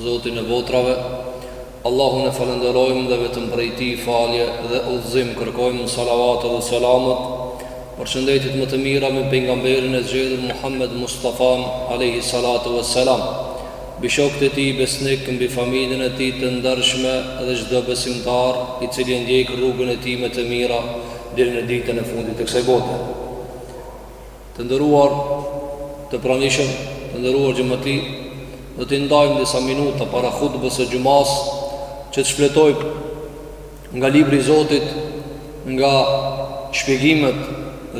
Zotin e botrave, Allahun e falënderojmë dhe vetëm prej tij falje dhe udhëzim kërkojmë salavatet dhe selamet përshëndetjet më të mira mbi pejgamberin e zgjedhur Muhammed Mustafan alejhi salatu ve selam mbi shokët e tij besnikë mbi familjen e tij të ndershme dhe çdo besimtar i cili e ndjek rrugën e tij me të mira deri në ditën e fundit të kësaj bote. Të nderuar të pranishëm, të nderuar xhemat, do t'i ndajmë disa minuta para hutbes së xhumasë që të shfletojmë nga libri i Zotit, nga shpjegimet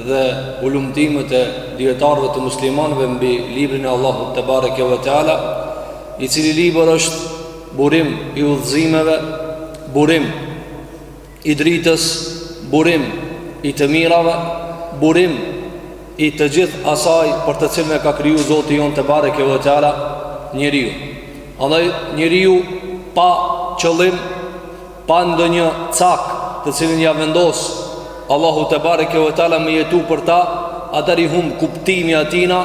dhe hulumtimet e dijetarëve të muslimanëve mbi librin e Allahut te bareke ve teala, i cili libër është burim i udhëzimeve, burim I dritës, burim i të mirave, burim i të gjithë asaj për të cilën e ka kriju Zoti jonë te bareke ve teala njeriun. Andaj njeriu pa qëllim, pa ndonjë cak të cilin ia vendos Allahu te bareke ve teala me jetu për ta atëherë i humb kuptimi i tina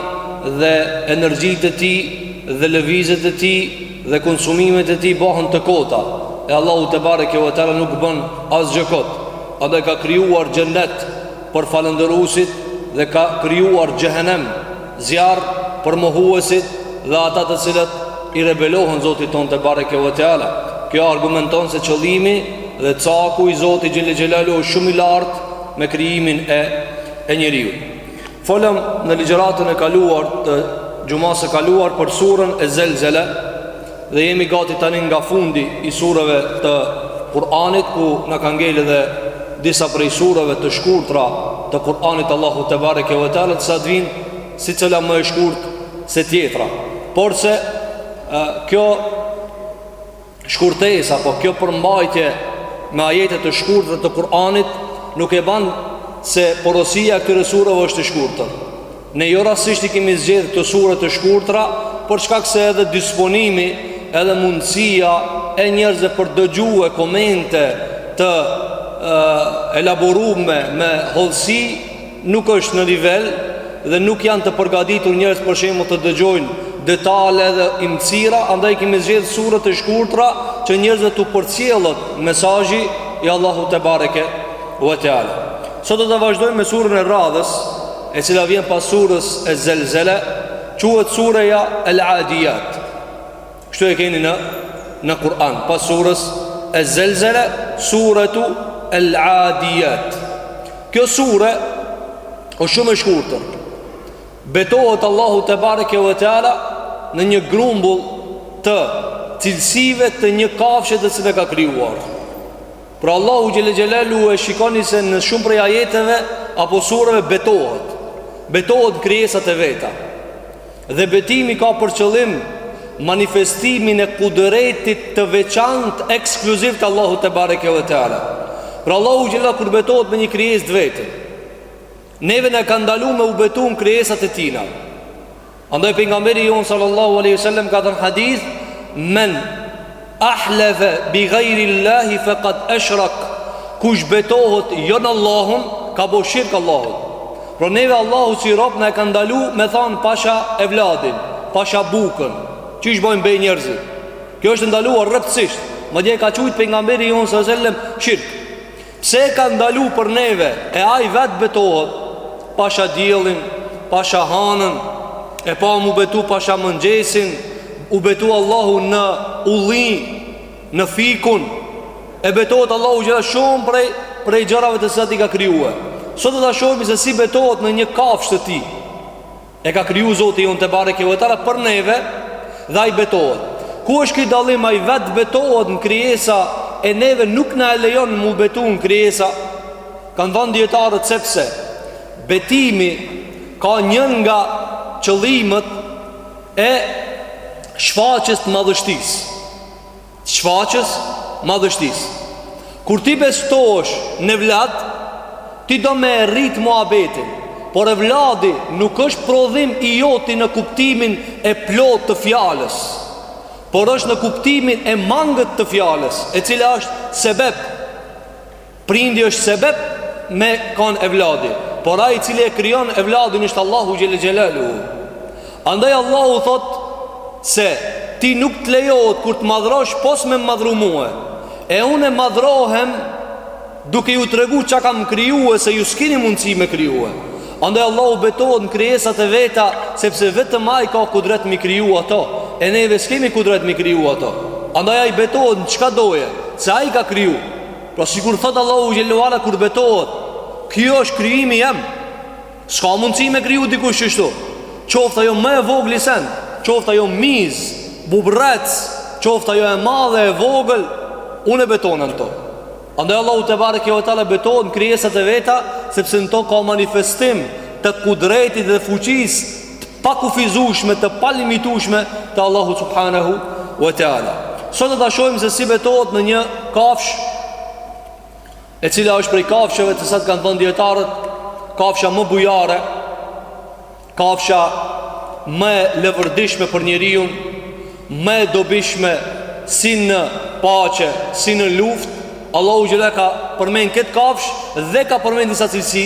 dhe energjitë e tij dhe lëvizjet e tij dhe konsumimet e tij bëhen të kota, e Allahu te bareke ve teala nuk bën asgjë kot. Andaj ka krijuar xhennet për falëndëruesit dhe ka krijuar xhehennem, zjarr për mohuesit dhe ata të cilët i rebelohen Zotit tonë te bareke ve teala. Kjo argumenton se qëllimi dhe caku i Zotit xhelle xhelaluhu është shumë i lartë me krijimin e e njeriut. Folëm në ligjëratën e kaluar të xhumasë së kaluar për suren ez Zelzele dhe jemi gati tani nga fundi i sureve të Kur'anit ku na kanë ngelë edhe disa prej sureve të shkurtra të Kur'anit të Allahut te bareke ve teala sa të vijnë secila më e shkurt se tjetra. Porse kjo Shkurtesë, apo kjo përmbajtje me ajete të shkurtra të Kur'anit nuk e bën se porosia e këtyre sureve është e shkurtër. Ne jo rastësisht i kemi zgjedhë këto sure të shkurtra, për shkak se edhe disponimi, edhe mundësia e njerëzve për t'dëgjue komente të elaborume me hollësi Nuk është në nivel dhe nuk janë të përgatitur njerëzit për shembull të dëgjojnë detale dhe imtësira, andaj kemi zgjedhë suret e shkurtra që njerëzve t'u përcjellet mesazhi i Allahut te bareke ve teala. Sot do të vazhdojmë me suren e radhës, e cila vjen pas sures ez zelzele, quhet sureja el adijat. Kështu e keni në në Kur'an, pas sures Ez-Zelzele, suretu El-Adijat. Kjo sure o shumë e shkurtër. Betohet Allahu tebareke ve teala në një grumbull të cilësive të një kafshe të cilën e ka krijuar. Por Allahu xhele xhelaluhu e shikoni se në shumë prej ajeteve apo sureve betohet. Betohet krijesat e veta. Dhe betimi ka për qëllim manifestimin e kudretit të veçantë ekskluziv të Allahu tebareke ve teala. Pra Allahu xhele kur betohet me një krijesë të vetën, neve na e ka ndalu me u betu në krijesat e tina. Andaj pejgamberi jonë sallallahu alejhi ve sel-lem ka thanë hadith, men Ahlefe bi gajri Allahi fe kad eshrak Kush betohet jo në Allahun Ka bo shirk Allahun Pra neve Allahu si rob na e ka ndalu Me thanë pasha evladin Pasha bukën Qysh bojnë be njerëzit Kjo është e ndaluar rreptësisht Madje e ka qujt pejgamberi jonë sallallahu alejhi ve sel-lem shirk Pse e ka ndalu për neve E ai vet betohet Pasha diellin Pasha hanën E pamë u betu pasha mëngjesin U betu Allahu në ulli Në fikun E betohet Allahu xhele shumë prej Prej gjërave të cilat i ka krijue Sot do ta shohemi se si betohet në një kafshë të tij E ka kriju Zoti jonë tebareke ve teala për neve dhe ai betohet. Ku është ky dallim ai vetë betohet në krijesa e neve nuk na e lejon m'u betu në krijesa? Kanë thënë dijetarët sepse betimi ka një nga qëllimet e shfaqjes të madhështisë. Shfaqjes madhështisë Kur ti betohesh n'evlad Ti do me e rrit muhabetin Por evladi nuk është prodhim i joti në kuptimin e plotë të fjalës Por është në kuptimin e mangët të fjalës E cila është sebeb Prindi është sebeb me kanë evladi Por ai i cili e krijon evladin është Allahu xhele xhelaluhu Andaj Allahu thot se ti nuk të lejohet kurrë të madhrosh pos me madhru mue E unë e madhrohem duke ju tregu çka kam krijue se ju s'kini mundësi me krijue Andaj Allahu betohet në krijesat e veta Sepse vetëm ai ka kudret m'i kriju ato E neve s'kemi kudret m'i kriju ato Andaj ai betohet në çka dojë Se ai i ka kriju Pra sikur thot Allahu xhele ve ala kur betohet, kjo është krijimi jem. S'ka mundësi me kriju dikush qështu. Qoftë ajo më i vogli send, qoftë ajo mizë, bubrrec, qoftë ajo e madhe e vogël, unë e betona në to. Andaj Allahu tebareke ve teala betohet në krijesat e veta, sepse në to ka manifestim të kudretit dhe fuqisë pakufizueshme, të palimitueshme të Allahut subhanahu wa taala. Sot do ta shohim se si betohet në një kafshë e cila është prej kafshëve që siç kanë thënë dijetarët, kafsha më bujare, kafsha më e lëvërdishme për njeriun, më e dobishme si në paqe, si në luftë. Allahu xhela ka përmend këtë kafshë dhe ka përmend disa cilësi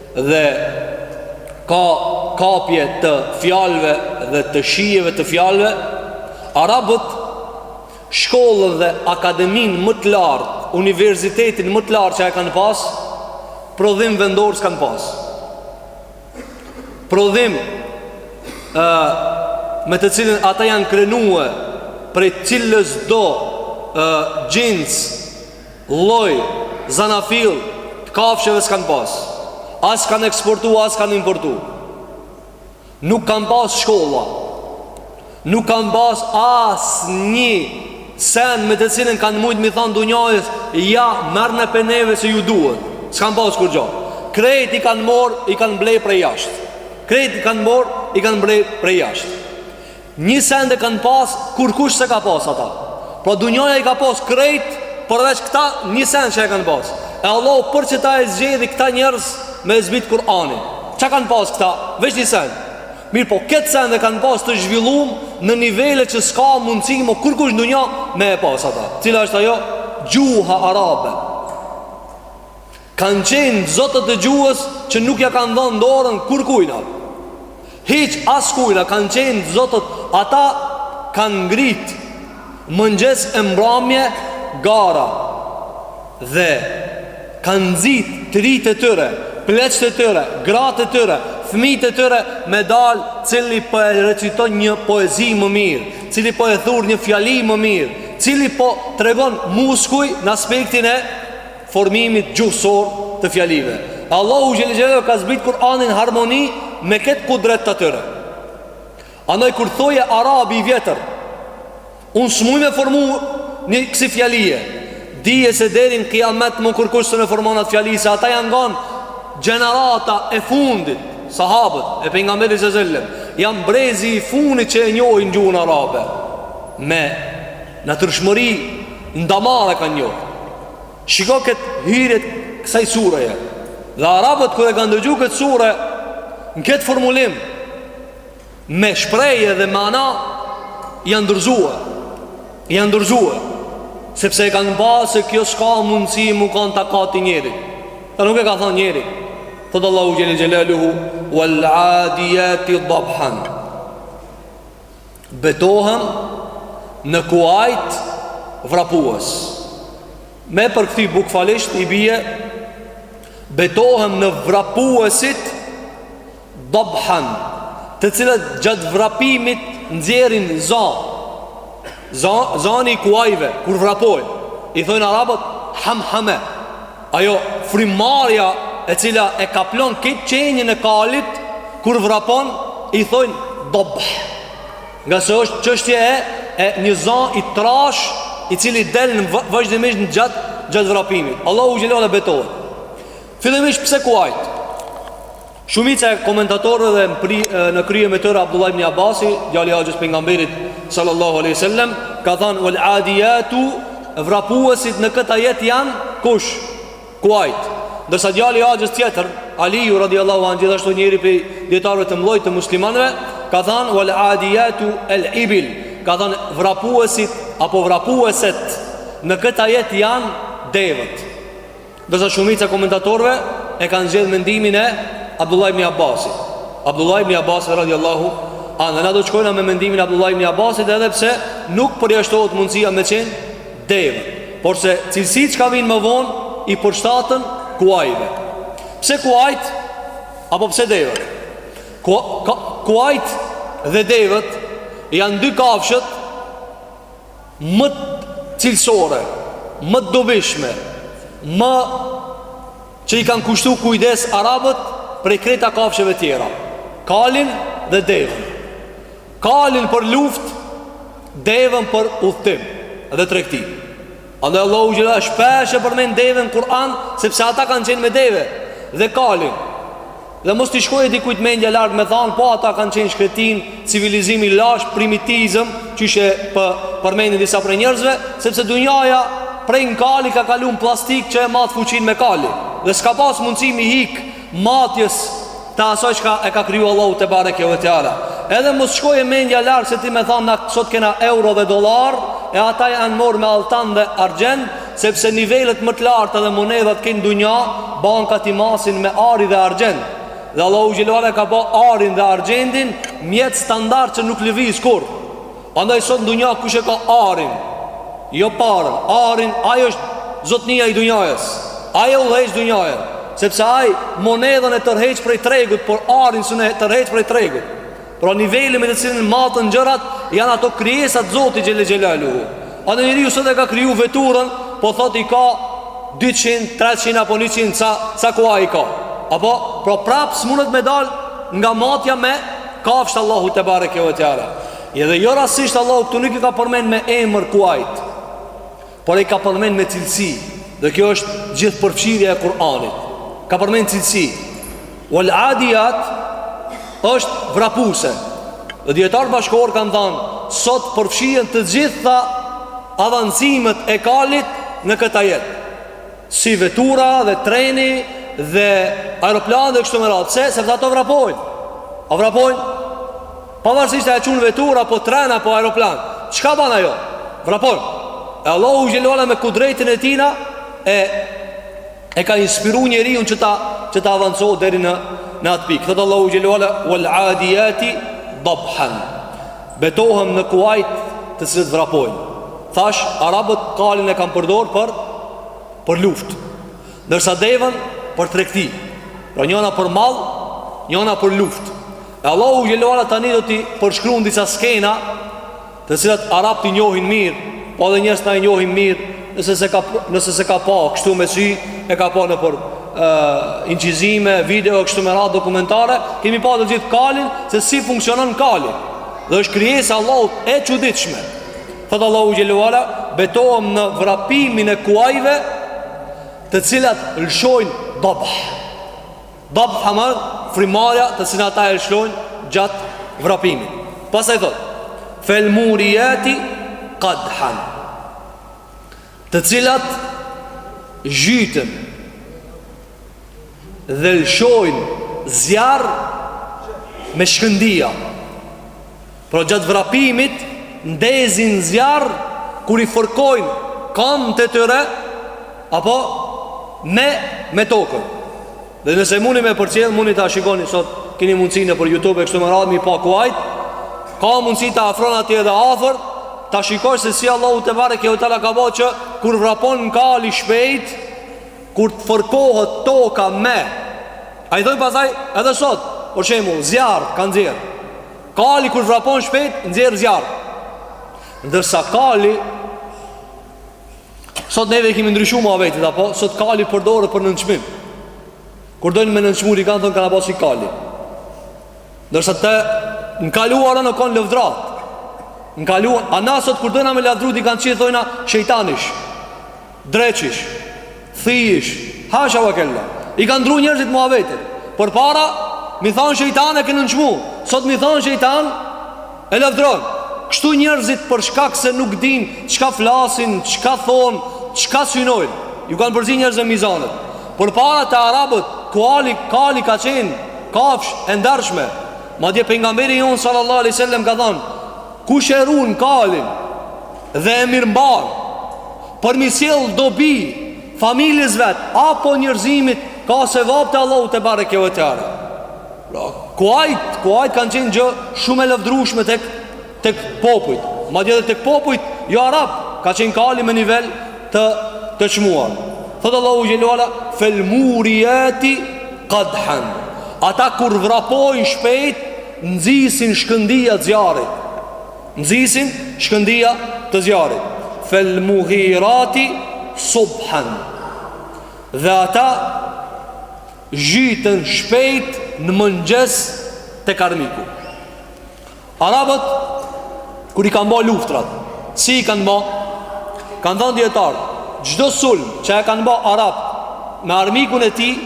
dhe ka kapje të fjalëve dhe të shijeve të fjalëve, arabët shkollën dhe akademinë më të lartë, universitetin më të lartë që e kanë pas, prodhim vendor s'kanë pas. Prodhim ë me të cilin ata janë krenue prej cilësdo ë xhins Lloj, zanafillë, të kafshëve s'kanë pas. As kanë eksportu, as kanë importu. Nuk kanë pas shkolla. Nuk kanë pas as një send me të cilën kanë mujtë me i thanë dunjasë, ja, merrne prej neve se ju duhet. S'kanë pas kurgjo. Krejt i kanë morë, i kanë blej prej jashtë. Krejt i kanë morë, i kanë blej prej jashtë. Nji send e kan pas kurkush s'e ka pas ata Pra dunjaja i ka pas krejt përveç këta nji send që e kan pas E Allahu për qeta e zgjedhi këta njerëz me e zbit Kur'anin Ça kan pas këta veç nji send Mirëpo ketë send e kan pas të zhvillum në nivele që s'ka mundësi mo kurkush n'dunja me e pas ata Cila është ajo gjuha arabe Kanë qenë zotët e gjuhës që nuk ja kanë dhënë dorën kurkujna. Hiç askujna kanë qenë zotët, ata kanë ngrit mëngjes e mbramje gara dhe kanë nxit t'rit e tyre, pleqt e tyre, gratë e tyre, fëmijët e tyre me dal cili po e reciton një poezi më mirë, cili po e thur një fjali më mirë, cili po tregon muskuj në aspektin e formimit gjuhësor të fjalive. Allahu xhele xhele ka zbrit Kur'anin harmoni me këtë kudret të atyre. Andaj kur thojke Arabi i vjetër, unë s'muj me formu një kësi fjalie, dije se deri n'kiamet mo kërkush s'e formon at fjali, se ata janë kanë gjenerata e fundit, sahabët, e Pejgamberit alejhi selam, janë brezi i fundit që e njohin gjuhën Arabe, me Natyrshmëri në damar e kanë njohë. Shiko këtë hyrje të kësaj sureje. Dhe arabët kur e kanë dëgju këtë sure, në këtë formulim, me shprehje edhe me mana, janë dorzu. Janë dorzu. Sepse e kanë pa se kjo s'ka mundësi m'u kanë takat i njerit. Dhe nuk e ka thonë njeri. Thotë Allahu xhele xhelaluhu, Wal adijati dabhan. Betohem në kuajt vrapuës Me përkthy bukfalisht i bje Betohem në vrapuësit Dabhan Të cilët gjatë vrapimit nxjerrin za Zani i kuajve kur vrapojnë I thojnë arabët hamhame Ajo frymëmarrja e cila e kaplon këtë qenien e kalit kur vrapon i thonë dabh. Ngase është çështje e, e një zon i trashë i cili del në vazhdimisht gjatë gjatë vrapimit. Allahu xhelaluhu betohet. Fillimisht pse kuajt? Shumica e komentatorëve në krye me tyre Abdullah ibn Abasi, djali i axhës pejgamberit sallallahu alaihi wasallam, ka thënë wal adiyatu vrapuesit në këtë ajet janë kush? Kuajt. Ndërsa djali i axhës tjetër, Aliu radhiyallahu anhu, gjithashtu njëri prej dietarëve të mëdhenj të muslimanëve, ka thënë wal adiyatu al ibil, ka thënë vrapuesit apo vrapueset në këtë ajet janë devet. Ndërsa shumica e komentatorëve e kanë zgjedhë mendimin e Abdullah ibn Abbasit. Abdullah ibn Abbas radhiyallahu anhu, na do të shkojmë me mendimin e Abdullah ibn Abbasit edhe pse nuk përjashtohet mundësia me qenë deve. Porse cilësitë çka vijnë më vonë i përshtaten kuajve. Pse kuajt apo pse devet? Ku, kuajt dhe devet janë dy kafshët më cilësore, më të dobishme, më që i kanë kushtu kujdes arabët prej krejt kafshëve tjera. Kalin dhe deven. Kalin për luftë, deven për udhëtim dhe tregti. Andaj Allahu xhele shpesh e përmend deven në Kur'an, sepse ata kanë qenë me deve dhe kalin. Dhe mos t'i shkojë dikujt mendja larg me thanë, po ata kanë qenë n'shkretinë, civilizim i lashtë, primitizëm, qysh e përmendin disa prej njerëzve, sepse dunjaja prej një kali ka kalu në plastikë që e mat fuqinë me kali. Dhe s'ka pas mundësi m'i hik matjes të asoj që e ka kryu Allahu tebareke ue teala. Edhe mos t'shkojë mendja larg se ti me thanë, na sot kena euro dhe dolar, e ata janë marrë me alltan dhe argjend, Sepse nivelet më të larta dhe monedhat kënë dunja Bankat i masin me ari dhe argjend Dhe Allahu xhele ve ala e ka ba arin dhe argjendin Mjet standard që nuk lëviz kurrë Andaj sot në dunja kush e ka arin Jo paren Arin ai është zotnia i dunjajës Ai e udhëheq dunjajën Sepse ai monedhën e tërheq prej tregut Por arin s'un e tërheq prej tregut Pra niveli me të cilin maten gjërat janë ato krijesat e Zotit xhele xhelaluhu. Ani njeriu sot e ka kriju veturën, po thotë i ka 200, 300 apo 100 sa, sa kuaj i ka. Apo, pra prapë s'mundet me dal nga matja me kafshët e Allahut tebareke ve teala. Edhe jo rastësisht Allahu këtu nuk i ka përmend me emër kuajt. Por i ka përmend me cilësi, dhe kjo është gjithëpërfshirja e Kur'anit. Ka përmend cilësi. Wal adiyat është vrapuse. Dhe dijetarët bashkëkohorë kanë thënë, sot përfshihen të gjitha avancimet e kalit në këtë jetë. Si vetura dhe treni dhe aeroplani dhe kështu me radhë. Pse? Sepse ato vrapojnë. A vrapojnë? Pavarësisht a e qun veturë, apo tren, apo aeroplan Çka ban ajo? Vrapon E Allahu xhele ve ala me kudretin e tijna E E ka inspiru njeriun që ta Që ta avancohë deri në Në atë pikë Thotë Allahu xhele ve ala Wal adijati Dabhan Betohem në kuajt Të cilët vrapojnë Thashë, arabët kalin e kanë përdor për Për luftë Ndërsa deven për tregti Pra njona për mall Njona për luftë E Allahu xhele ve ala tani do t'i përshkrun disa skena Të cilat arabët i njohin mirë Po edhe njerëzit i njohin mirë Nëse s'e ka, nëse s'e ka pa kështu me sy E ka pa nëpër uh, inçizime, video, kështu me radhë dokumentare Kemi pa të gjithë kalin Se si funksionon kali Dhe është krijesë e Allahut e çuditshme Thotë Allahu xhele ve ala Betohem në vrapimin e kuajve Të cilat lëshojnë dabh Dabhan, frymëmarrja të cilën ata e lëshojnë gjatë vrapimit. Pastaj thotë: Fel muriyati qadhan. Të cilat zhyten dhe lëshojnë zjarr me shkëndija. Pra gjatë vrapimit ndezin zjarr kur i fërkojnë kambët e tyre apo me me tokën. Dhe nëse muni me përcjell, muni ta shikoni sot, keni mundësi nëpër YouTube e kështu me radhë m'i pa kuajt, ka mundësi ta afron atje edhe afër, ta shikosh se si Allahu tebareke ve teala e ka bo që kur vrapon një kali shpejt, kur të fërkohet toka me. A i thojnë pastaj edhe sot, për shembull, zjarr ka nxjerr. Kali kur vrapon shpejt nxjerr zjarr. Ndërsa kali sot neve kemi ndryshu ma veten apo sot kali përdoret për nënçmim. Kur dojnë me nënçmu dikan thonë kana ba si kali. Ndërsa te e kaluara u kon lavdratë N'kaluarën Ama sot kur dojna me lavdru dikan qe thojna shejtan ish Dreq ish, thi ish, hasha wa kella I kanë ndrru njerëzit muhabetet Përpara, me i thanë shejtan e ke nënçmu Sot me i thanë shejtan e lavdron Kështu njerëzit për shkak se nuk dinë Çka flasin, çka thonë, çka synojnë Ju kanë përzi njerëzve mizanet Përpara te arabët, kuali, kali ka qenë Kafshë e ndershme Madje pejgamberi jonë sallallahu alejhi we sallem ka thanë Kush e ruan kalin dhe e mirëmban për me i sjellë dobi familjes së vet apo njerëzimit ka sevap te Allahu tebareke ve teala. Pra, kuajt, kuajt kanë qenë gjë shumë e lavdrushme tek tek popujt Madje edhe tek popujt jo arab Ka qenë kali me nivel të, të çmuar Thotë Allahu Xhelle ve ala Fel murijati kadhan Ata kur vrapojnë shpejt Nxisin shkëndija të zjarrit. Nxisin shkëndija të zjarrit. Fel mughirati subhan. Dhe ata zhyten shpejt në mëngjes tek armiku. Arabët, kur i kanë ba luftrat, si i kanë ba? Kanë thanë dijetarët, çdo sulm që e kanë ba arabët me armikun e tij,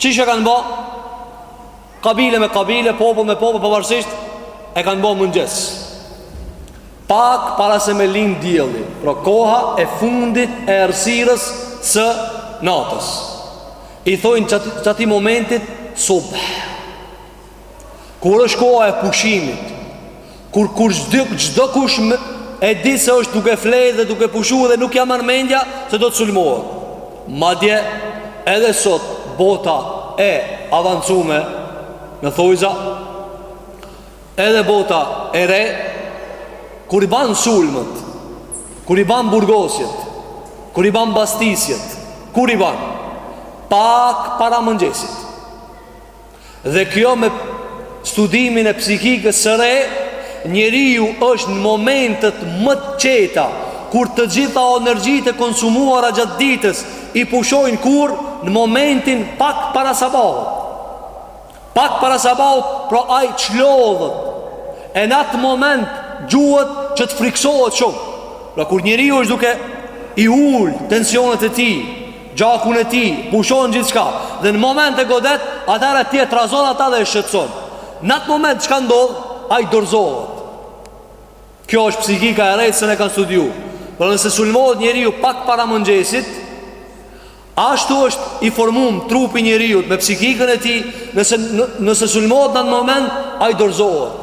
qysh e kanë ba? Kabile me kabile, popull me popull, pavarësisht e kanë bo n'mëngjes. Pak para se me lind dielli, pra koha e fundit e errësirës së natës. I thojnë qatij momentit subh. Kur është koha e pushimit, Kur kur çdokush më e di se është duke flejt dhe duke pushu dhe nuk ja marr mendja se do të sulmohet. Madje edhe sot bota e avancume në thojza edhe bota e re kur i ban sulmet, kur i ban burgosjet, kur i ban bastisjet, kur i ban pak para mëngjesit. Dhe kjo me studimin e psikikës së re, njeriu është në momentet më të qeta, kur të gjitha energjitë e konsumuara gjatë ditës i pushojnë kur në momentin pak para sabahut. Pak para sabahut, pra ai çlodhet. E në atë moment gjuhet që të frikësohet shumë. Pra kur njeriu është duke i ul tensionet e tij, gjakun e tij, pushon gjithçka dhe në moment e godet, atëherë ti e trazon ata dhe e shqetëson. Në atë moment çka ndodh, ai dorzohet. Kjo është psikika e drejtë se ne kanë studiu. Pra nëse sulmohet njeriu pak para mëngjesit, ashtu është i formum trupi i njeriut me psikikën e tij, nëse nëse sulmohet në atë moment, ai dorzohet.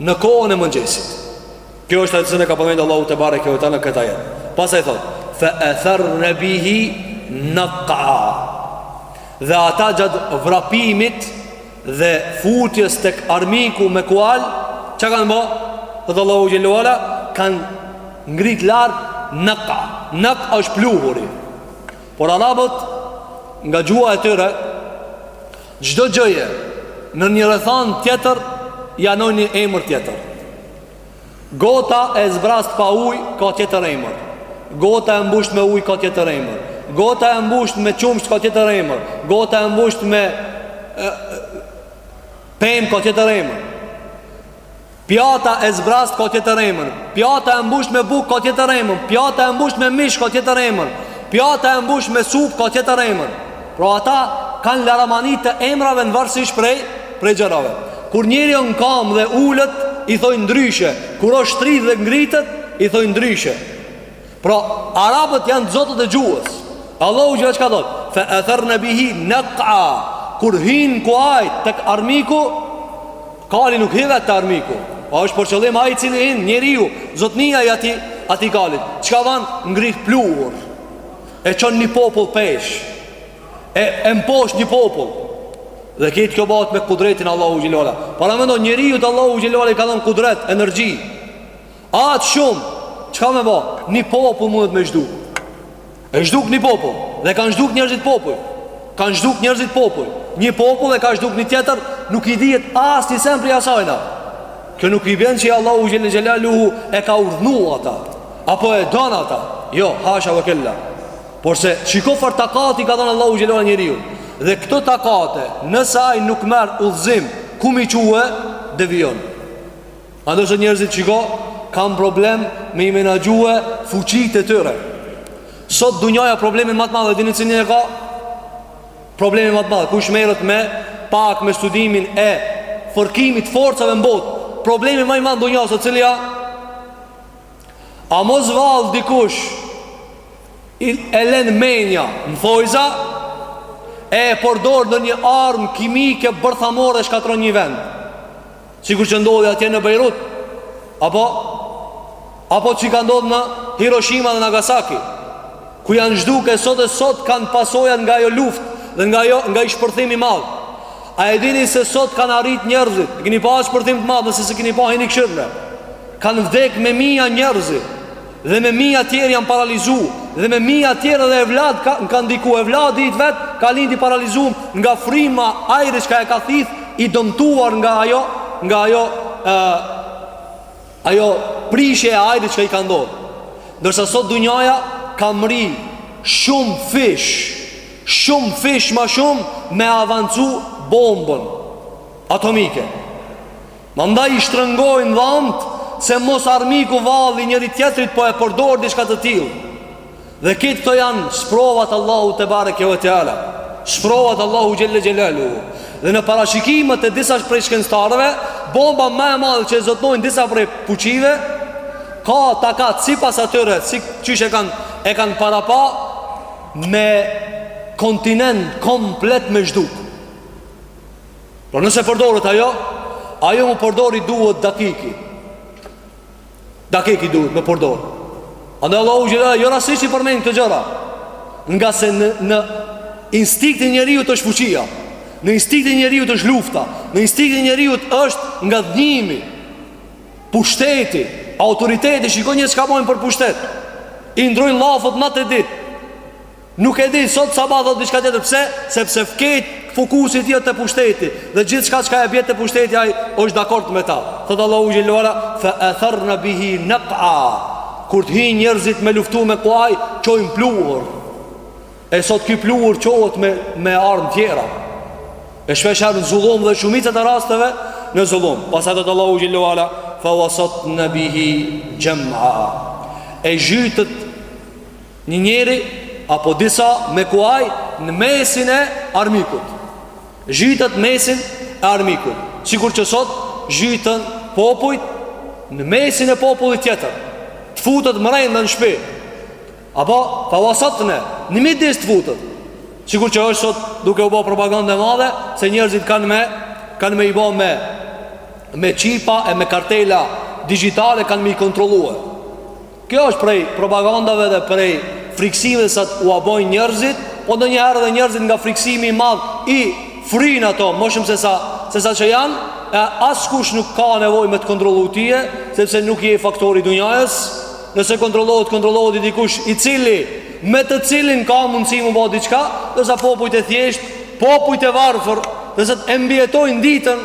në kohën e mëngjesit. Kjo është ajo që e ka përmend Allahu tebareke ve teala këtë ajet. Pastaj thot: "Fe etherne bihi naq'a." Dhe ata gjat vrapimit dhe futjes tek armiku me kual, çka kanë bo? Thot Allahu xhele ve ala, kanë ngrit lart naq'a. Naq është pluhuri. Por arabët nga gjuha e tyre Çdo gjëje në një rrethanë tjetër ja vnojn një emër tjetër. Gota e zbrast pa ujë ka tjetër emër. Gota e mbusht me ujë ka tjetër emër. Gota e mbusht me qumësht ka tjetër emër. Gota e mbusht me pemë ka tjetër emër. Pjata e zbrast ka tjetër emër. Pjata e mbusht me bukë ka tjetër emër. Pjata e mbusht me mish ka tjetër emër. Pjata e mbusht me supë ka tjetër emër. Pra ata kanë laramani të emrave në varësish prej, prej gjërave. Kur njeri o në kam dhe ulet, i thojn ndryshe. Kur o shtrit dhe ngritet, i thojn ndryshe. Pra, arabët janë zotët e gjuhës. Allahu xhele çka thot, fe etherne bihi naq'a, kur hinë kuajt te armiku, Kali nuk hi vetë te armiku Po është për qëllim ai i cili hin njeriu Zotnia i atij, atij kalit Çka ban ngrit pluhur E çon një popull peshë E, e mposh një popull Dhe këtë kjo bahet me kudretin e Allahut xhele ve ala Paramendo njeriut Allahu xhele ve ala i ka dhënë kudret, energji Aq shumë Çka me ba? Një popull mundet me zhduk E zhduk një popull Dhe kanë zhduk njerëzit popuj Kanë zhduk njerëzit popuj Një popull e ka zhduk një tjetër Nuk i dihet as një sen prej asajna Kjo nuk i bjen që Allahu xhele xhelaluhu E ka urdhnu ata Apo e don ata Jo, hasha ve kella Por se shiko çfar takati ka dhënë Allahu xhele njeriut Dhe këto takate Nëse ai nuk merr udhzim Ku m'i çu e devijon Andaj sot njerëzit shiko kanë problem me i menaxhue fuqit e tyre Sot dunjaja problemin ma të madh e dini cilin e ka Problemin ma të madh Kush merret me pak me studimin e Fërkimit forcave në bot Problemi ma i madh n'dunja Sot cili a mos vallë dikush E len menja Në thojza E e përdor ndonjë armë kimike Bërthamore shkatron një vend Sikur që ndodhi atje në Bejrut apo apo që ka ndodh në Hiroshima dhe Nagasaki Ku janë zhduk e sot e sot kanë pasojat nga ajo luftë dhe nga ajo nga ai shpërthim i madh A e dini se sot kanë arrit njerëzit Kini pa shpërthim të madh nëse s'e kini pa hini kshirne Kanë vdek me mija njerëzit dhe me mija tjerë janë paralizu dhe me mija tjerë dhe evlad ka, ka ndiku evladi i vet ka lind i paralizum nga fryma e ajrit çka e ka thith i dëmtuar nga ajo nga ajo e, ajo prishje e ajrit çka i ka ndodh ndërsa sot dunjaja ka mrri shumëfish shumëfish ma shumë me avancu bombën atomike Mandaj i shtrëngojnë dhamtë se mos armiku vallë njëri-tjetrit po e përdor diçka të tillë. Dhe këtë këto janë sprovat e Allahut tebareke ve teala. Sprovat e Allahut xhelle xhelaluhu. Dhe në parashikimet e disa prej shkencëtarëve, bomba ma e madhe që e zotnojnë disa prej fuqive ka takat sipas atyre, si qysh e kanë e kanë parapa një kontinent komplet me zhduk. Por nëse përdoret ajo, ajo me përdor i duhet dakiki. Dakiki duhet me përdor. Andaj Allahu xhelle, jo rastësisht i përmend këto gjëra. Ngase në, në instinktin e njeriut është fuqia, në instinktin e njeriut është lufta, në instinktin e njeriut është ngadhnjimi, pushteti, autoriteti, shiko njerëz çka bojnë për pushtet i ndrrojnë llafet natë e ditë Nuk e di, sot sabah thotë diçka tjetër Pse? Sepse krejt fokusi i tij o te pushteti Dhe gjithçka çka e bjen te pushteti Ai është dakord me ta Thotë Allahu xhelle ve ala Fe etherne bihi nak'a Kur të hijnë njerëzit me luftu me kuaj Çojnë pluhur E sot ky pluhur çohet me, me armë tjera E shpeshherë në zullum dhe shumicën e rasteve Në zullum Pastaj thotë Allahu xhelle ve ala Fe vesatne bihi xhem'a E zhytet Një njeri apo disa me kuaj në mesin e armikut. Zhytet mesin e armikut. Sikur që sot zhyten popujt në mesin e popullit tjetër. Të futet mrenda në shpi. Apo, fe vesatne, në midis të futet. Sikur që është sot duke u bo propagandë e madhe, se njerëzit kanë me, kanë me i bo me, me çipa e me kartela digitale kanë me i kontrollue. Kjo është prej propagandave dhe prej frikësimeve sa ua bojnë njerëzit, po ndonjëherë edhe njerëzit nga frikësimi i madh i fryjnë ato më shumë sesa sesa që janë, e askush nuk ka nevojë me të kontrollu ti, sepse nuk je faktori i dunjajës. Nëse kontrollohet, kontrollohet dikush i cili me të cilin ka mundësi me u bo diçka, ndërsa popujt e thjeshtë, popujt e varfër, mos ta mbijetojnë ditën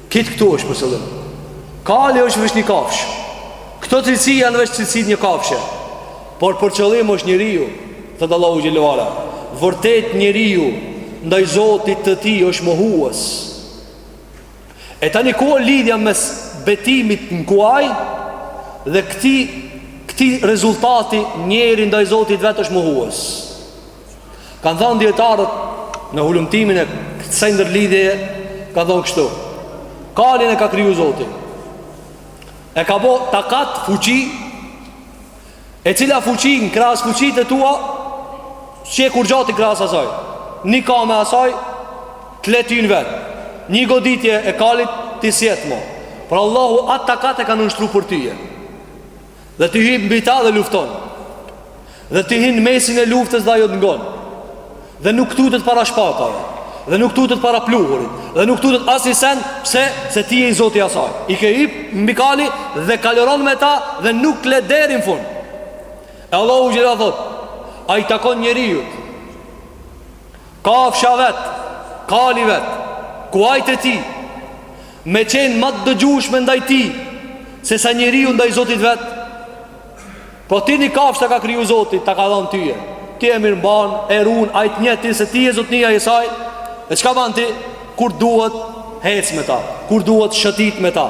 Kit këtu është për qëllim. Kali është veç një kafsh. Këto cilësi janë veç cilësi t'një kafshe. Por për qëllim është njeriu, thot Allahu xhele ue ala. Vërtet njeriu ndaj Zotit të tij është mohues. E tani ku është lidhja mes betimit në kuaj dhe këti këtij rezultati njeriu ndaj Zotit vet është mohues. Kanë thënë dijetarët në hulumtimin e kësaj ndërlidhjeje, kanë thanë kështu, kalin e ka kriju Zoti, i ka bo takat fuqi, e cila fuqi krahas fuqive tua, s'je kurgja ti krahas asaj, një kamë e asaj, të le ti n'vend, një goditje e kalit ti s'jet mo, por Allahu atë takat e ka nënshtru për tyje. Dhe ti hip mbi ta dhe lufton Dhe ti hin mesin e luftës dhe ajo të ngon Dhe nuk tutet para shpatave Dhe nuk tutet para pluhurit Dhe nuk tutet asni send Pse se ti je i zoti i saj I ke hip mbi kali dhe kalëron me ta Dhe nuk t'le deri n'fund E Allahu xh.sh. thot A i takon njeriut Kafsha e vet Kali i vet Kuajt e tij Me qenë ma të dëgjushme ndaj tij Sesa njeriu ndaj Zotit vet Po ti një kafsh ta ka kriju Zoti Ta ka dhonë tyje Ti e mirëmban, e run, ai të njeh ti Se ti je Zotnia i saj E çka ban ti? Kur duhet hec me ta Kur duhet shëtit me ta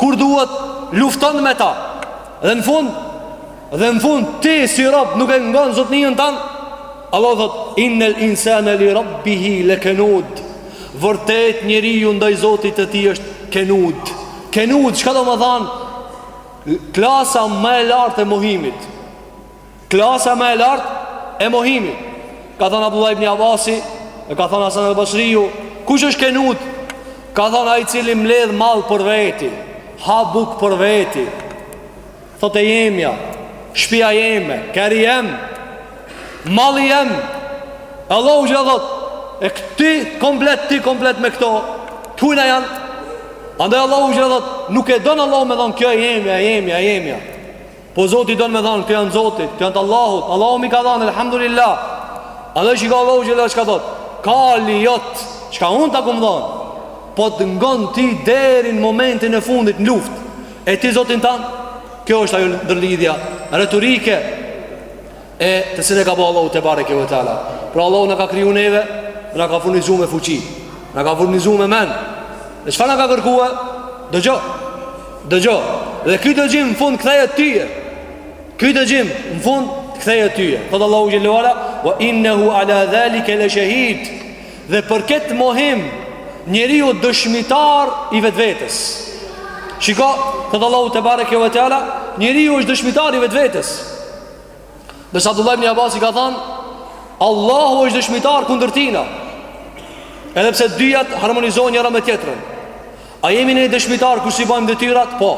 Kur duhet lufton me ta Dhe në fund Dhe në fund ti si rob nuk e ngon zotninë tand. Allahu thot inel insana li rabbihi le kenud. Vërtet njeriu ndaj Zotit të tij është kenud. Kenud çka domethanë? Klasa më e lartë e mohimit. Klasa më e lartë e mohimit. Ka thënë Abdullah ibn Abasi, e ka thënë Hasan al-Basriu, kush është kenud? Ka thënë ai i cili mbledh mall për veti, ha buk për veti, Thotë e jemja, shpia jeme, keri jem, malli jem. E Allahu xh.sh. thotë, e këti komplet, ti komplet me këto, t'mijat janë. Andaj Allahu xh.sh. thotë, nuk e don Allahu me thonë, kjo e jemja, e jemja, e jemja. Po Zoti don me thonë, këto janë t'Zotit, këto janë të Allahut, Allahu m'i ka dhonë, elhamdulillah. Andaj shiko Allahu xh.sh. çka thotë, kali jot, çka unë ta kom dhonë, po të ngon ty deri n' momentin e fundit në luftë. E ti Zotin tand? Kjo është ajo ndërlidhja retorike të cilën e ka bo Allahu tebareke ve teala. Pra Allahu na ka kriju neve, na ka furnizu me fuqi, na ka furnizu me mend. Dhe çfarë na ka kërku? Dëgjo. Dëgjo. Dhe ky dëgjim në fund kthehet tyje. Ky dëgjim në fund kthehet tyje. Thotë Allahu xhele ue ala wa innahu ala zalika la shahid. Dhe për këtë mohim njeriu është dëshmitar i vetvetes. Shiko, thot Allahu tebareke ve teala, njeriu është dëshmitar i vetvetes. Ndërsa Abdullah ibn Abbasi ka thanë, Allahu është dëshmitar kundër tina. Edhe pse dyjat harmonizojnë njëra me tjetrën. A jemi ne dëshmitar kur s'i bajmë detyrat? Po.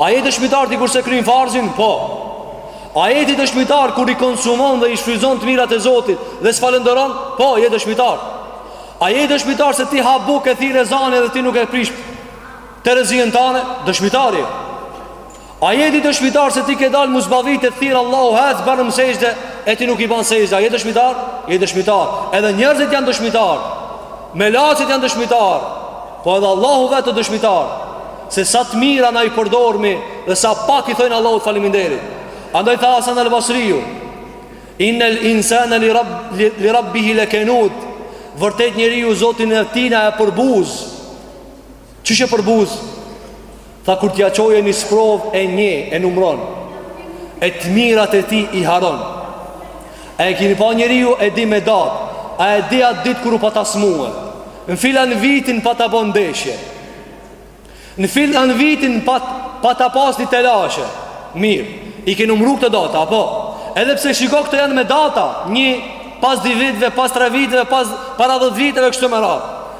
A je dëshmitar ti kur s'e kryn farzin? Po. A je ti dëshmitar kur i konsumon dhe i shfryzon të mirat e Zotit dhe s'falënderon? Po, je dëshmitar. A je dëshmitar se ti ha bukë e thirr ezani dhe ti nuk e prish terezien tane? Dëshmitar je. A je ti dëshmitar se ti ke dal me u zbavit e thirr Allahu hec bëm sexhde e ti nuk i ban sexhde. A je dëshmitar? Je dëshmitar. Edhe njerëzit janë dëshmitar. Melaçet janë dëshmitar. Po edhe Allahu vetë dëshmitar. Se sa të mira na i përdormi dhe sa pak i thojm Allahut faleminderit. Andaj tha Hasan al-Basriu, "Innal insana li rabbihi lekenud." Vërtet njeriu Zotin e tij na e përbuz. Qysh e përbuz Tha kur t'ia çoje një sprov e ni e numron E të mirat e tij i harron A e kini pa njeriu e di me datë A e di atë ditë kur u pata smu Në filan vitin pata bo ndeshje Në filan vitin pa, pata pas një telash e Mirë I ke numru këto data, apo? Edhe pse shiko këto janë me data Një pas dy viteve, pas tre viteve, pas para dhet viteve, kështu me radhë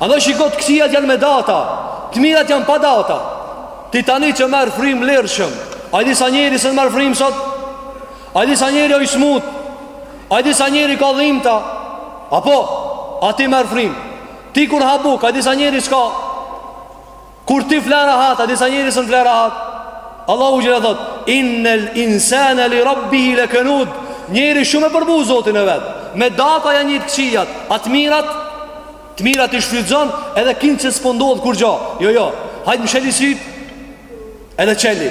Andaj shiko të këqijat janë me data Të mirat janë pa data Ti tani që merr frymë lirëshëm A e di sa njeri s'un merr frymë sot A e di sa njeri o i smut A e di sa njeri ka dhimta Apo A ti merr frymë Ti kur ha bukë A e di sa njeri s'ka Kur ti fle rahat, a di sa njeri s'un fle rahat? Allahu xhel-le thot: "Innal insana li rabbihi lekenud." Njeri shumë e përbuz Zotin e vet. Me data ja njeh të këqijat, a të mirat? Të mirat i shfrytëzon edhe kinse s'po ndodh kurgjo. Jo, jo. Hajt msheli syt. Edhe çeli.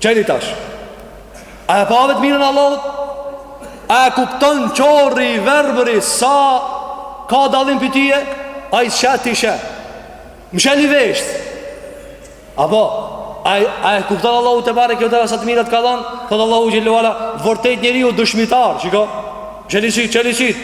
Çeli tash A e pave të mirën e Allahut? A e kupton qorri i verbëri sa ka dallim pi teje? A i shet të i shet Më shet një vesht A po A, a e kupton Allahu tebareke ve teala sa t'mirat ka dhanë? Thotë Allahu xhel-le ve ala Vërtet njeriu dëshmitar Shiko, çeli syt, çeli syt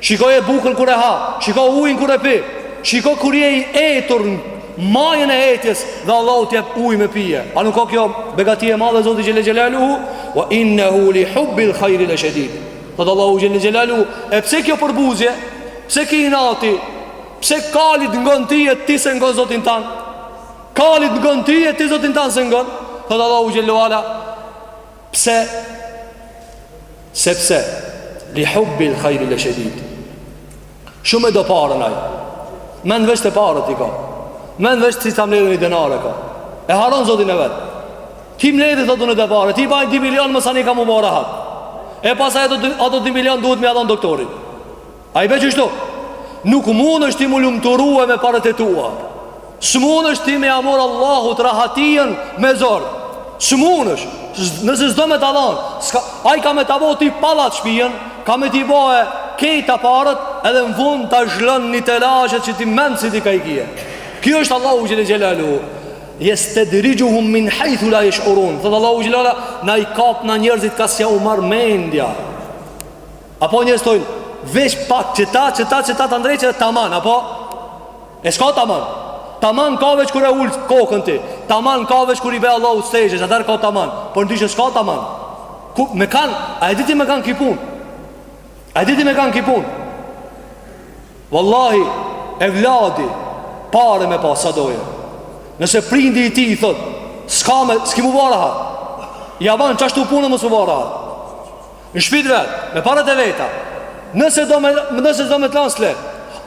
Shikoje bukën kur e ha, shiko ujin kur e pi, shiko kur je i etur në majën e etjes dhe Allahu të jep ujë me pije. A nuk o kjo begati e madhe e Zotit xhel-le xhelaluhu? Wa innahu li hubbil khairi la shadid. Thot Allahu xhel-le xhelaluhu, e pse kjo përbuzje? Pse ky inati? Pse kali t'ngon ty e ti s'e ngon Zotin tan? Kali t'ngon ty e ti Zotin tan s'e ngon? Thot Allahu xhel-le ve ala, Pse? Sepse li hubbil khajri le shedid Shumë e do paren aj Mend veç te paret i ka Mend veç si t'i mledh ni denare ka E harron zotin e vet T'i mledh thot une do pare T'i baj 2 milion masanej kam m'u bo rahat E pastaj ato 2 milion duhet me ja dhon doktorit Ai bën qashtu. Nuk mundesh ti m'u lumturue me paret e tua. S'mundesh ti me ja marr Allahut rahatinë me zor. S'mundesh. Nëse s'do me ta dhon, ai ka me ta bo ty pallat shpien, ka me t'i bo krejt paret edhe në fund ta çon në telashe që ti mendsh si t'ikësh kësaj. Ky është Allahu xhel xelalu. Jes te dirijuhum min haythu la yashurun. Thot Allahu xhelala na i kap na njerzit ka s'ja u marr mendja. Apo njerzt thonë, veç pak qeta, qeta, qeta ta ndreqi dhe taman, apo? E s'ka taman. Taman ka veç kur e ul kokën ti. Taman ka veç kur i bën Allahut sexhde, atëher ka taman. Por ndryshe s'ka taman. Ku, me kan, a e di ti me kan ki punë? A e di ti me kan ki punë? Wallahi, evladi, pare me pas sa t'dojë. Nëse prindi i tij i thot, s'ka me, s'ki m'u ba rahat. Ja banë, qashtu punët, mos m'u ba rahat. Në shpi t'vet, me paret e veta Nëse do me, nëse do me të lanë s'le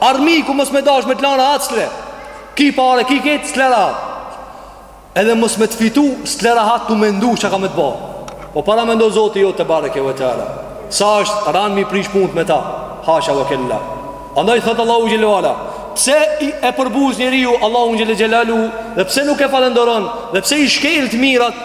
Armiku mos me dash me të lanë rahat s'le Ki pare, ki këtë s'le rahat Edhe mos me të fitu s'le rahat tu mendu çka me të bo Po paramendo zoti yt tebareke ue teala Sa është randë m'i prish punt me ta Hasha ve kella Andaj thotë Allahu xhelle ue ala Pse e përbuz njeriu Allahun xhelle ue ala Dhe pse nuk e falenderon Dhe pse i shkel të mirat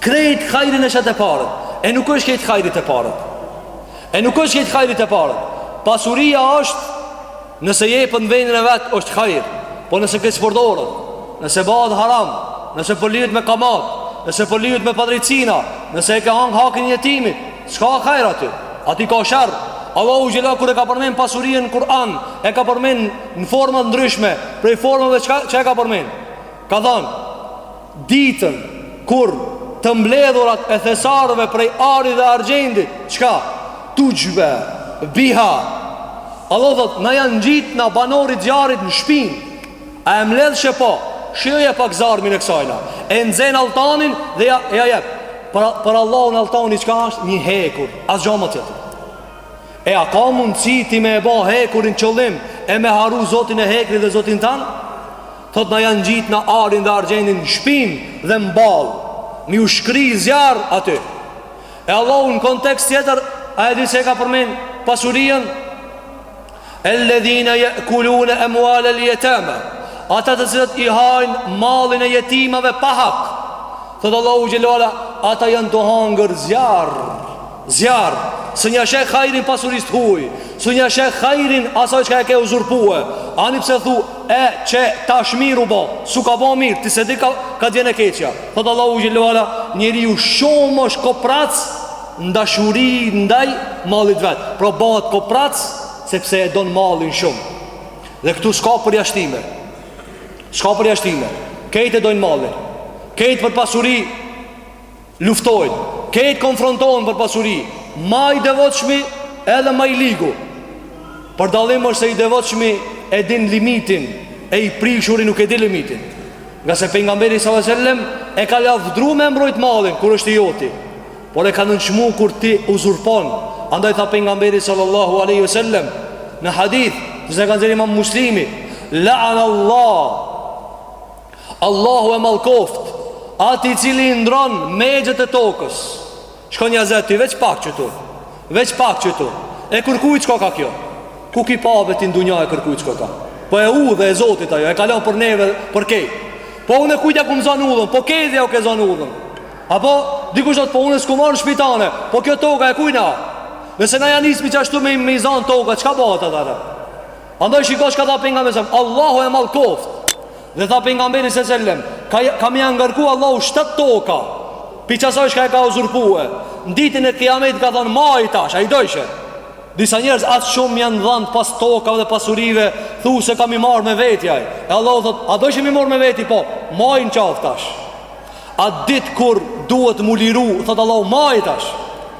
Krejt hajrin e sheh te paret E nuk është krejt hajri te paret E nuk është krejt hajri te paret Pasuria është Nëse jepet në vendin e vet është hajr Po nëse keqpërdoret Nëse bahet haram Nëse përlyhet me kamatë Nëse përlyhet me padrejtësina Nëse e ke hangër hakin jetimit S'ka hajr aty Aty ka sherr Allahu xhelle kur e ka përmen pasurinë në Kur'an E ka përmen në forma t'ndryshme Prej formave që ka, që e ka përmen Ka thanë Ditën, kur, të mbledhurat e thesarëve prej ari dhe argjendit, çka? Tukva biha. Allahu thotë, na ja ngjitna banorit t'zjarrit në shpinë. A e mbledhëshe po? Shijoje pak zjarmin e kësajna. E nxenë altanin dhe ja, ja jep. Për, për Allahun altani çka është? Një hekur, asgjo ma tjetër. E a ka mundësi ti me e ba hekurin qëllim e me harru zotin e hekurit dhe zotin tand? Thotë na janë ngjit në arin dhe argjendin në shpinë dhe në ballë, me ju shkri zjarr aty. E Allahu në kontekst tjetër, a e di se e ka përmen pasurien? Elledhine je'kulune emualel jetama, ata të cilët i hajnë mallin e jetimave pa hak, thotë Allahu xhelle ala, ata janë tu hangër zjarr. Zjarr, s'un ja sheh hajrin pasurisë të huaj, s'un ja sheh hajrin asaj çka e ke uzurpue. Ani pse thu, e, qe, tash mirë u bo, s'u ka bo mirë, ti s'e di ka, ka t'vjen e keqja. Thotë Allahu xhelle ve ala, njeriu shumë është koprac, n'dashuri ndaj mallit vet. Pra bëhet koprac, sepse e don mallin shumë. Dhe këtu s'ka përjashtime. S'ka përjashtime. Kejt e dojnë mallin. Kejt për pasuri, Luftojnë, kejt konfrontohen për pasuri Ma i devotshmi edhe ma i ligu Por dallim është se i devotshmi e din limitin E i prishuri nuk e din limitin Ngase pejgamberi sallallahu aleyhi sellem E ka lavdru me e mbrojt mallin Kur është i joti Por e ka nënçmu kur ti uzurpon Andaj tha pejgamberi sallallahu aleyhi sellem Në hadithin që e ka nxjerr imam Muslimi La'an Allah Allahu e mallkoft atë i cili i ndrron megjet e tokës Shkon ja zë ti veç pak qetu Veç pak qetu E kërkujt s'koka kjo Ku ki pa vet ti ndonja e kërkujt s'koka Po e udhë e Zotit ajo E kalon për neve për kejt Po unë kujt ja kum zonë udhën Po kejtve jau ke zonë udhën Apo dikush thotë po unë s'kum marr në shpi tane Po kjo toka e kujna Nëse na ja nisim qashtu me, me i zonë toka Çka bëhet atë Andaj shiko çka tha pejgamberi sa Allahu e mallkoft. Dhe tha pejgamberi se selam, ka me ja ngarku Allahu shtat toka. Pi qasaj çka e ka uzurpue. Në ditën e kijametit ka thon maj tash, a i dojshe. Disa njerëz aq shumë janë dhënë pas tokave dhe pasurive, thu se ka me i marr me veti ai. E Allahu thot, a dojshe me i marr me veti po? Maj n'qaf tash. A dit kur duhet mu liru, thot Allahu maj tash.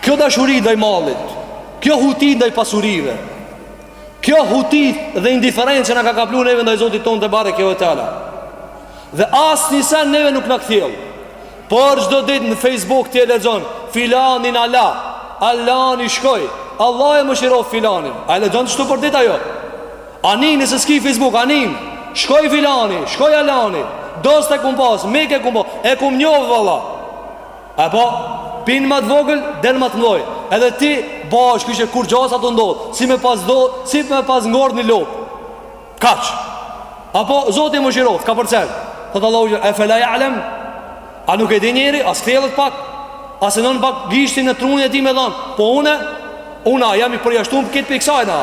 Kjo dashuri ndaj mallit, kjo huti ndaj pasurive, kjo huti dhe indiferencë që na ka kaplu neve ndaj Zotit tonë tebareke ve teala. Dhe asnjë sen neve nuk na kthjell. Por çdo ditë në Facebook ti e lexon filanin ala, alani shkoi, Allahu e mëshiroft filanin. A e lexon kshtu për ditë a jo? Ani nëse s'ki Facebook, ani shkoi filani, shkoi alani, dost e kum pas, mik e kum pas, e kum njoft valla. E po, pi ma t'vogël, deri ma t'mdhoj. Edhe ti bojsh kishe kurgja s'a tu ndodh, si më pas do, si më pas ngordh ni lopë. Kaq. Apo Zoti e mëshiroft, ka përcjell. Thot Allahu, e fela ya'lam. A nuk e di njeri, a s'kthjellet pak. A s'e vnon pak gishtin në trunin e tij me dhon. Po unë Una jam i përjashtum për këtë pi kësajna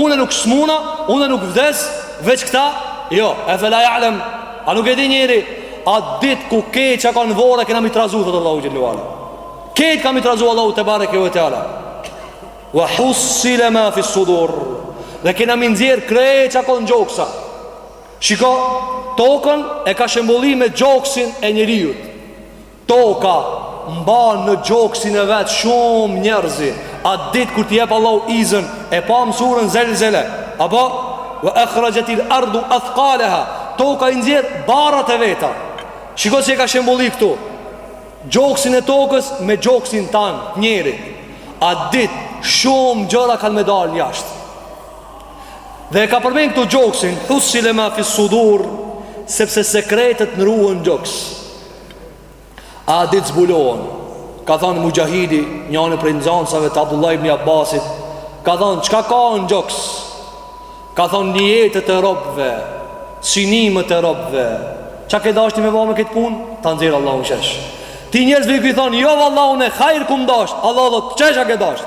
Unë nuk smuna, unë nuk vdes Veç këta, jo, e fela jalem A nuk e di njeri A dit kur krejt çka ka në vore Kena mi trazu, thotë Allahu xhelle ve ala Krejt ka mi trazu Allahu tebareke ve teala Wa hussile ma fis sudur Dhe kena mi nxjerr krejt çka ka në gjoksa Shiko, tokën e ka shembulli me gjoksin e njeriut Toka mban në gjoksin e vet shumë njerëzi. Atë ditë kur t'i jep Allahu izën, e pamë suren Zelzele. Apo wa akhrajat al-ardu athqalaha. Toka i nxjerr barrat e veta. Shiko si e ka shembulli këtu. Gjoksin e tokës me gjoksin tan, t'njerit. Atë ditë shumë gjëra kanë me dalë jashtë. Dhe e ka përmend këtu gjoksin, hussile ma fis sudur, sepse sekretet ndryhen n'gjoks. A ditë zbulohen Ka thonë Muxhahidi Njani prej nxansave të Abdullah ibn Abbasit Ka thonë çka ka në gjoks Ka thonë nijetet e robëve Synimet e robëve Ça ke dasht ti me ba me këtë punë Ta nxjerr Allahu në shesh Ti njerëzve i ke thonë Jo vallahi unë hajr kum dasht Allahu thotë qe ça ke dasht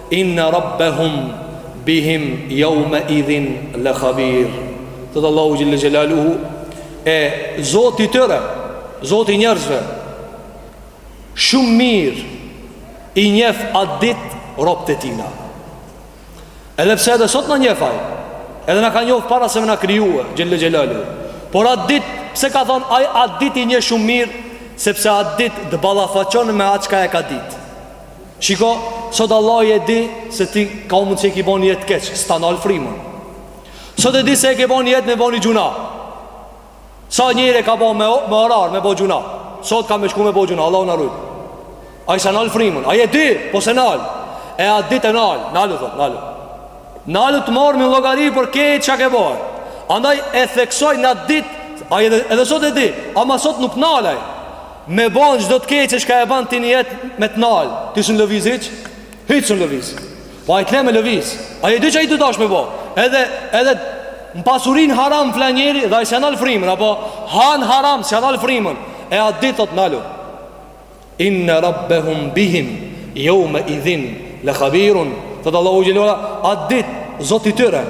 Inna rabbahum bihim yawma idhin la khabir. Thotë Allahu xhelle xhelaluhu e Zoti i tyre, Zoti i njerëzve. Shumë mirë i njef atë ditë robët e tina. Edhe pse edhe sot na njef ai. Edhe na ka njof para se me na kriju xhelle xhelaluhu. Por atë ditë pse ka thonë ai atë ditë i njef shumë mirë sepse atë ditë të ballafaqon me atë çka e ka ditë. Shiko, sot Allahu e di se ti ka mundësi ki bo nijet keq, s'ta nal frymën. Sot e di se e ki bo nijet me bo ni gjyna. Sa njerëz ka bo me, me orar, me bo gjyna. Sot ka me shku me bo gjyna, Allahu na rujt. Ai s'ja nal frymën, ai e di, po s'e nal. E atë ditë e nal, nalu, thot, nalu. Nalu të marr në llogari për krejt çka ke bo. Andaj e theksoi në atë ditë, ai edhe, edhe sot e di, ama sot nuk nal ai. Me ba në çdo të keqe çka e ban ti nijet me të nal Ti s'un lëviz hiç. Hiç s'un lëviz Po ai të le me lëviz Ai e di ça je tu dash me ba Edhe, edhe në pasurin haram fla njeri Dhe ai s'ja nal frymën Apo han haram s'ja nal frymën E a ditë thotë nalu Inne rabbehum bihim Jeumeidhin Le khabirun Thotë Allahu xhelle ve ala A ditë Zoti i tyre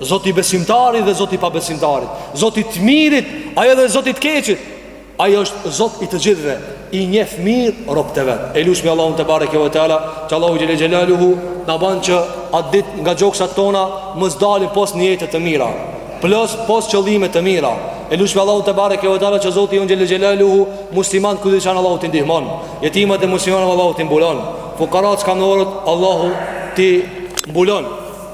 Zoti i besimtarit dhe Zoti i pabesimtarit Zoti i të mirit Ai o edhe Zoti i të keqit Ai është Zot i të gjithëve, i njeh mirë robët e vet. E lutemi Allahun tebareke ve teala, që Allahu xhele xhelaluhu na ban që atë ditë nga gjoksat tona mos dalin pos nijete të mira, plus pos qëllime të mira. E lutemi Allahun tebareke ve teala që Zoti jonë xhele xhelaluhu muslimanët kudo që janë Allahu t'i ndihmon. Jetimat e muslimanëve Allahu t'i mbulon. Fukarat skamnorët Allahu t'i mbulon.